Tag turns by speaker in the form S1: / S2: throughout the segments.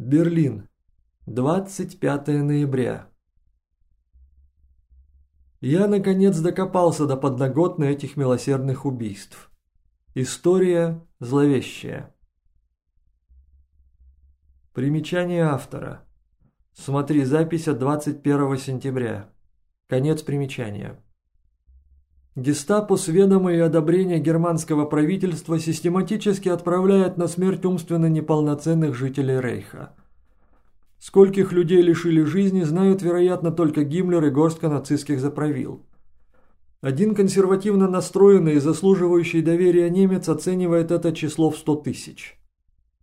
S1: Берлин. 25 ноября. Я, наконец, докопался до подноготны этих милосердных убийств. История зловещая. Примечание автора. Смотри запись от 21 сентября. Конец примечания. Гестапо с ведома и одобрения германского правительства систематически отправляет на смерть умственно неполноценных жителей Рейха. Скольких людей лишили жизни, знают, вероятно, только Гиммлер и горстка нацистских заправил. Один консервативно настроенный и заслуживающий доверия немец оценивает это число в 100 тысяч.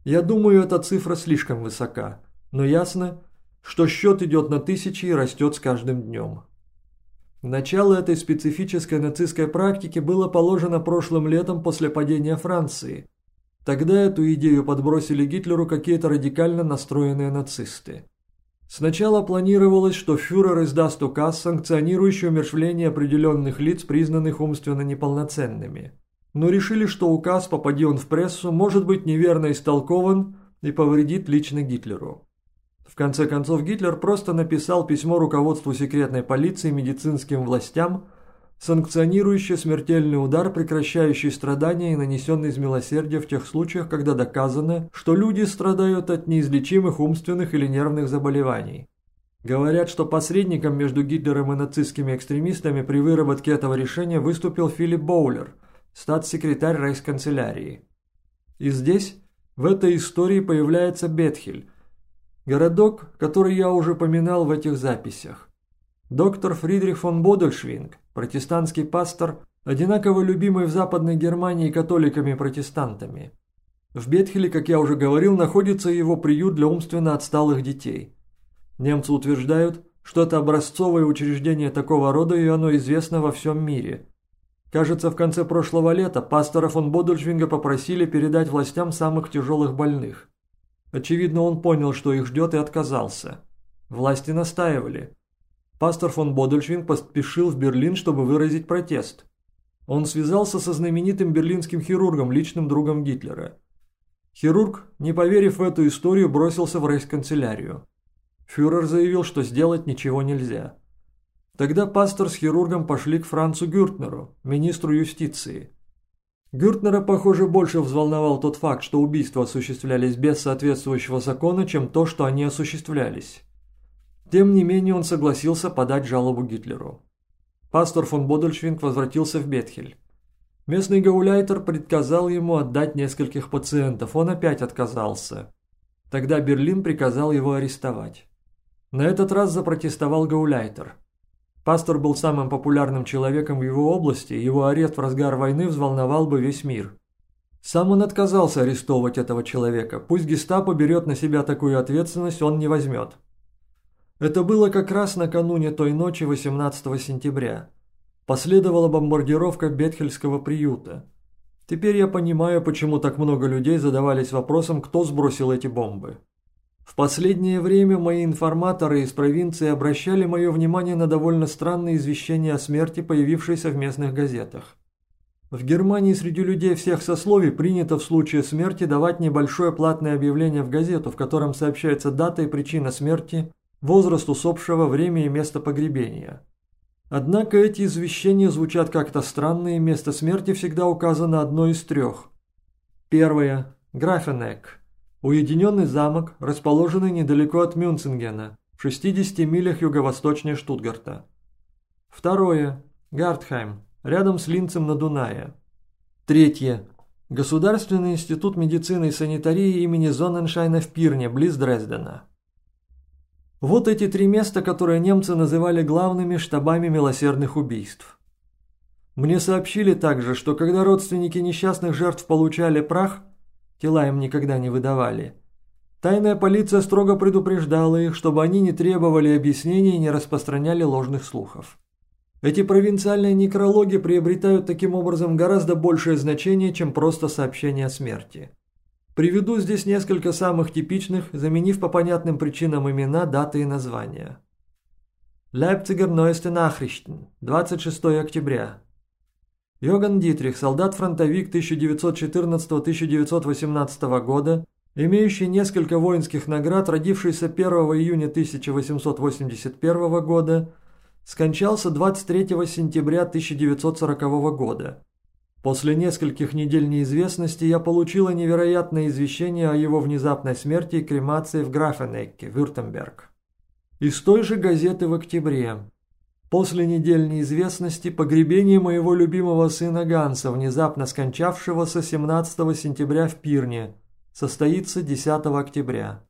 S1: Я думаю, эта цифра слишком высока, но ясно, что счет идет на тысячи и растет с каждым днем. Начало этой специфической нацистской практики было положено прошлым летом после падения Франции. Тогда эту идею подбросили Гитлеру какие-то радикально настроенные нацисты. Сначала планировалось, что фюрер издаст указ, санкционирующий умершвление определенных лиц, признанных умственно неполноценными. Но решили, что указ, попади он в прессу, может быть неверно истолкован и повредит лично Гитлеру. Конце концов, Гитлер просто написал письмо руководству секретной полиции медицинским властям, санкционирующее смертельный удар, прекращающий страдания и нанесенный из милосердия в тех случаях, когда доказано, что люди страдают от неизлечимых умственных или нервных заболеваний. Говорят, что посредником между Гитлером и нацистскими экстремистами при выработке этого решения выступил Филипп Боулер, статс-секретарь рейхсканцелярии. И здесь, в этой истории появляется Бетхель – Городок, который я уже поминал в этих записях. Доктор Фридрих фон Бодельшвинг, протестантский пастор, одинаково любимый в Западной Германии католиками и протестантами. В Бетхеле, как я уже говорил, находится его приют для умственно отсталых детей. Немцы утверждают, что это образцовое учреждение такого рода и оно известно во всем мире. Кажется, в конце прошлого лета пастора фон Бодельшвинга попросили передать властям самых тяжелых больных. Очевидно, он понял, что их ждет, и отказался. Власти настаивали. Пастор фон Бодельшвинг поспешил в Берлин, чтобы выразить протест. Он связался со знаменитым берлинским хирургом, личным другом Гитлера. Хирург, не поверив в эту историю, бросился в рейхсканцелярию. Фюрер заявил, что сделать ничего нельзя. Тогда пастор с хирургом пошли к Францу Гюртнеру, министру юстиции. Гюртнера, похоже, больше взволновал тот факт, что убийства осуществлялись без соответствующего закона, чем то, что они осуществлялись. Тем не менее, он согласился подать жалобу Гитлеру. Пастор фон Бодельшвинг возвратился в Бетхель. Местный гауляйтер предсказал ему отдать нескольких пациентов, он опять отказался. Тогда Берлин приказал его арестовать. На этот раз запротестовал гауляйтер – Пастор был самым популярным человеком в его области, его арест в разгар войны взволновал бы весь мир. Сам он отказался арестовывать этого человека. Пусть гестапо берет на себя такую ответственность, он не возьмет. Это было как раз накануне той ночи 18 сентября. Последовала бомбардировка Бетхельского приюта. Теперь я понимаю, почему так много людей задавались вопросом, кто сбросил эти бомбы. В последнее время мои информаторы из провинции обращали мое внимание на довольно странные извещения о смерти, появившиеся в местных газетах. В Германии среди людей всех сословий принято в случае смерти давать небольшое платное объявление в газету, в котором сообщается дата и причина смерти, возраст усопшего, время и место погребения. Однако эти извещения звучат как-то странно, и место смерти всегда указано одно из трех. Первое. Графенек. Уединенный замок, расположенный недалеко от Мюнцингена, в 60 милях юго-восточнее Штутгарта. Второе. Гартхайм, рядом с Линцем на Дунае. Третье. Государственный институт медицины и санитарии имени Зонненшайна в Пирне, близ Дрездена. Вот эти три места, которые немцы называли главными штабами милосердных убийств. Мне сообщили также, что когда родственники несчастных жертв получали прах, Тела им никогда не выдавали. Тайная полиция строго предупреждала их, чтобы они не требовали объяснений и не распространяли ложных слухов. Эти провинциальные некрологи приобретают таким образом гораздо большее значение, чем просто сообщение о смерти. Приведу здесь несколько самых типичных, заменив по понятным причинам имена, даты и названия. Leipziger Neueste Nachrichten, 26 октября. Йоган Дитрих, солдат-фронтовик 1914-1918 года, имеющий несколько воинских наград, родившийся 1 июня 1881 года, скончался 23 сентября 1940 года. После нескольких недель неизвестности я получила невероятное извещение о его внезапной смерти и кремации в Графенекке, Вюртемберг. Из той же газеты в октябре. После недель неизвестности погребение моего любимого сына Ганса, внезапно скончавшегося 17 сентября в Пирне, состоится 10 октября.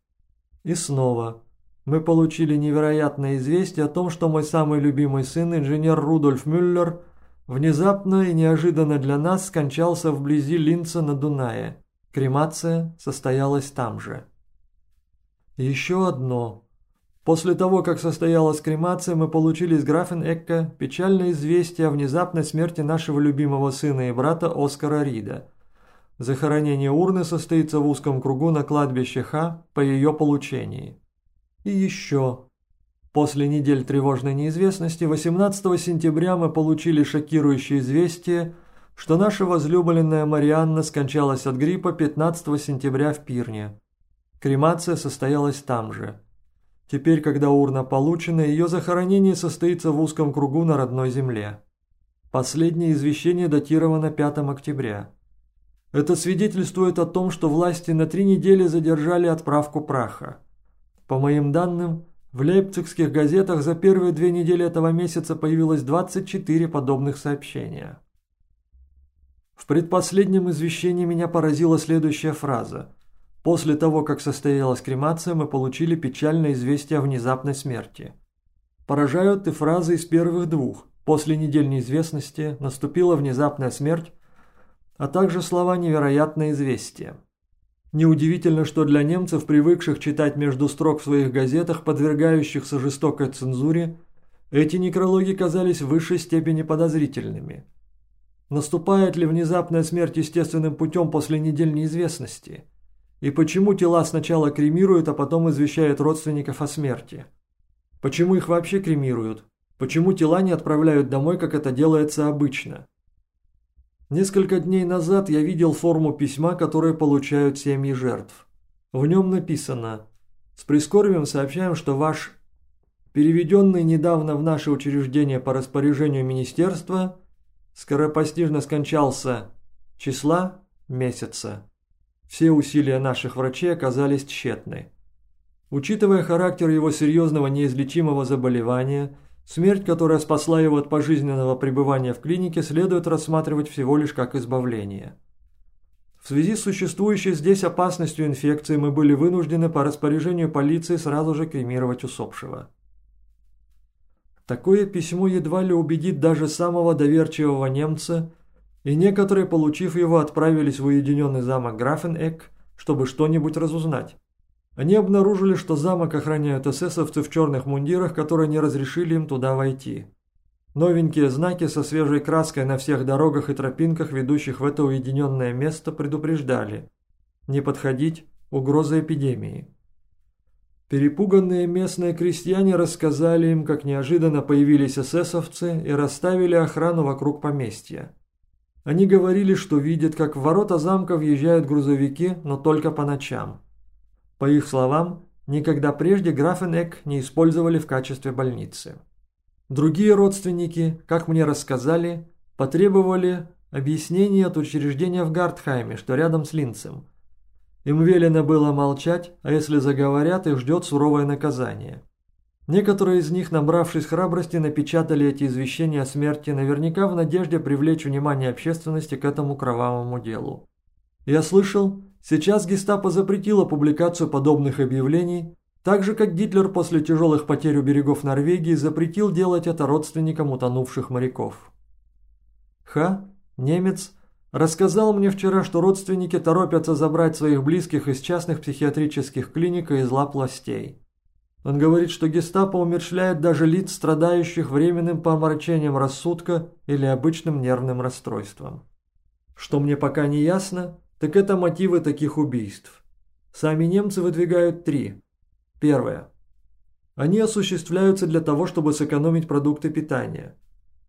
S1: И снова мы получили невероятное известие о том, что мой самый любимый сын, инженер Рудольф Мюллер, внезапно и неожиданно для нас скончался вблизи Линца на Дунае. Кремация состоялась там же. Еще одно. После того, как состоялась кремация, мы получили из Графен-Экка печальное известие о внезапной смерти нашего любимого сына и брата Оскара Рида. Захоронение урны состоится в узком кругу на кладбище Ха по ее получении. И еще. После недель тревожной неизвестности 18 сентября мы получили шокирующее известие, что наша возлюбленная Марианна скончалась от гриппа 15 сентября в Пирне. Кремация состоялась там же. Теперь, когда урна получена, ее захоронение состоится в узком кругу на родной земле. Последнее извещение датировано 5 октября. Это свидетельствует о том, что власти на три недели задержали отправку праха. По моим данным, в лейпцигских газетах за первые две недели этого месяца появилось 24 подобных сообщения. В предпоследнем извещении меня поразила следующая фраза. После того, как состоялась кремация, мы получили печальное известие о внезапной смерти. Поражают и фразы из первых двух. После недель неизвестности наступила внезапная смерть, а также слова «невероятное известие». Неудивительно, что для немцев, привыкших читать между строк в своих газетах, подвергающихся жестокой цензуре, эти некрологи казались в высшей степени подозрительными. Наступает ли внезапная смерть естественным путем после недель неизвестности? И почему тела сначала кремируют, а потом извещают родственников о смерти? Почему их вообще кремируют? Почему тела не отправляют домой, как это делается обычно? Несколько дней назад я видел форму письма, которое получают семьи жертв. В нем написано «С прискорбием сообщаем, что ваш переведенный недавно в наше учреждение по распоряжению министерства скоропостижно скончался числа месяца. Все усилия наших врачей оказались тщетны. Учитывая характер его серьезного неизлечимого заболевания – Смерть, которая спасла его от пожизненного пребывания в клинике, следует рассматривать всего лишь как избавление. В связи с существующей здесь опасностью инфекции мы были вынуждены по распоряжению полиции сразу же кремировать усопшего. Такое письмо едва ли убедит даже самого доверчивого немца, и некоторые, получив его, отправились в уединенный замок Графенэк, чтобы что-нибудь разузнать. Они обнаружили, что замок охраняют эсэсовцы в черных мундирах, которые не разрешили им туда войти. Новенькие знаки со свежей краской на всех дорогах и тропинках, ведущих в это уединенное место, предупреждали «Не подходить, угроза эпидемии». Перепуганные местные крестьяне рассказали им, как неожиданно появились эсэсовцы и расставили охрану вокруг поместья. Они говорили, что видят, как в ворота замка въезжают грузовики, но только по ночам. По их словам, никогда прежде Графенек не использовали в качестве больницы. Другие родственники, как мне рассказали, потребовали объяснения от учреждения в Гартхайме, что рядом с Линцем. Им велено было молчать, а если заговорят, их ждет суровое наказание. Некоторые из них, набравшись храбрости, напечатали эти извещения о смерти, наверняка в надежде привлечь внимание общественности к этому кровавому делу. Я слышал, Сейчас гестапо запретило публикацию подобных объявлений, так же как Гитлер после тяжелых потерь у берегов Норвегии запретил делать это родственникам утонувших моряков. Ха, немец, рассказал мне вчера, что родственники торопятся забрать своих близких из частных психиатрических клиник и из лап властей. Он говорит, что гестапо умерщвляет даже лиц, страдающих временным помрачением рассудка или обычным нервным расстройством. Что мне пока не ясно, так это мотивы таких убийств. Сами немцы выдвигают три. Первое. Они осуществляются для того, чтобы сэкономить продукты питания.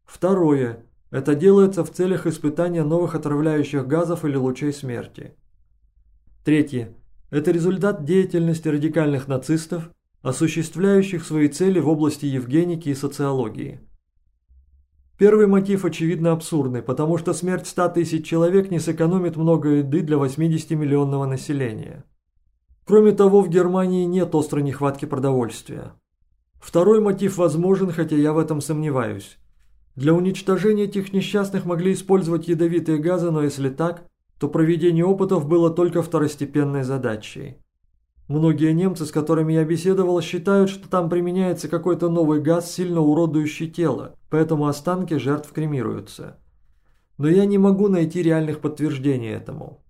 S1: Второе. Это делается в целях испытания новых отравляющих газов или лучей смерти. Третье. Это результат деятельности радикальных нацистов, осуществляющих свои цели в области евгеники и социологии. Первый мотив очевидно абсурдный, потому что смерть 100 тысяч человек не сэкономит много еды для 80-миллионного населения. Кроме того, в Германии нет острой нехватки продовольствия. Второй мотив возможен, хотя я в этом сомневаюсь. Для уничтожения этих несчастных могли использовать ядовитые газы, но если так, то проведение опытов было только второстепенной задачей. Многие немцы, с которыми я беседовал, считают, что там применяется какой-то новый газ, сильно уродующий тело, поэтому останки жертв кремируются. Но я не могу найти реальных подтверждений этому.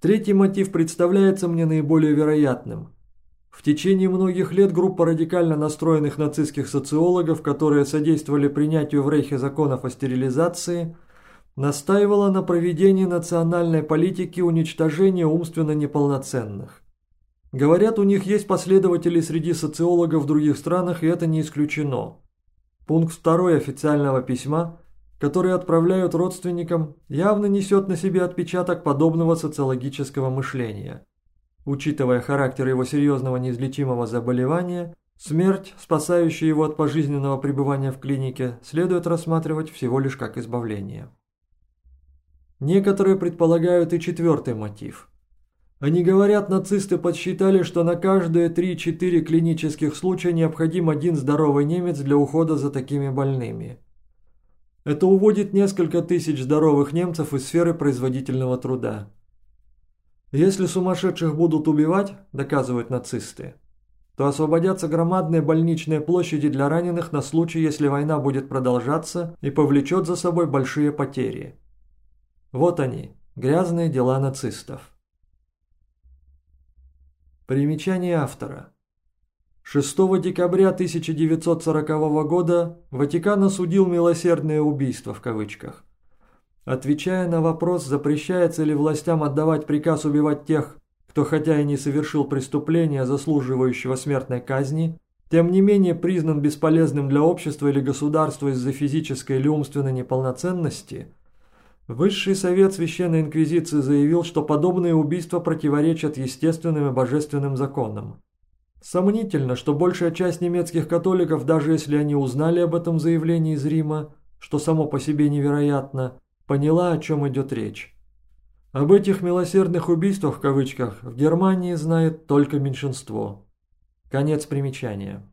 S1: Третий мотив представляется мне наиболее вероятным. В течение многих лет группа радикально настроенных нацистских социологов, которые содействовали принятию в Рейхе законов о стерилизации – настаивала на проведении национальной политики уничтожения умственно неполноценных. Говорят, у них есть последователи среди социологов в других странах, и это не исключено. Пункт второй официального письма, который отправляют родственникам, явно несет на себе отпечаток подобного социологического мышления. Учитывая характер его серьезного неизлечимого заболевания, смерть, спасающая его от пожизненного пребывания в клинике, следует рассматривать всего лишь как избавление. Некоторые предполагают и четвертый мотив. Они говорят, нацисты подсчитали, что на каждые 3-4 клинических случая необходим один здоровый немец для ухода за такими больными. Это уводит несколько тысяч здоровых немцев из сферы производительного труда. Если сумасшедших будут убивать, доказывают нацисты, то освободятся громадные больничные площади для раненых на случай, если война будет продолжаться и повлечет за собой большие потери. Вот они, грязные дела нацистов. Примечание автора. 6 декабря 1940 года Ватикан осудил «милосердное убийство» в кавычках. Отвечая на вопрос, запрещается ли властям отдавать приказ убивать тех, кто хотя и не совершил преступления, заслуживающего смертной казни, тем не менее признан бесполезным для общества или государства из-за физической или умственной неполноценности – Высший совет Священной Инквизиции заявил, что подобные убийства противоречат естественным и божественным законам. Сомнительно, что большая часть немецких католиков, даже если они узнали об этом заявлении из Рима, что само по себе невероятно, поняла, о чем идет речь. Об этих «милосердных убийствах» в кавычках в Германии знает только меньшинство. Конец примечания.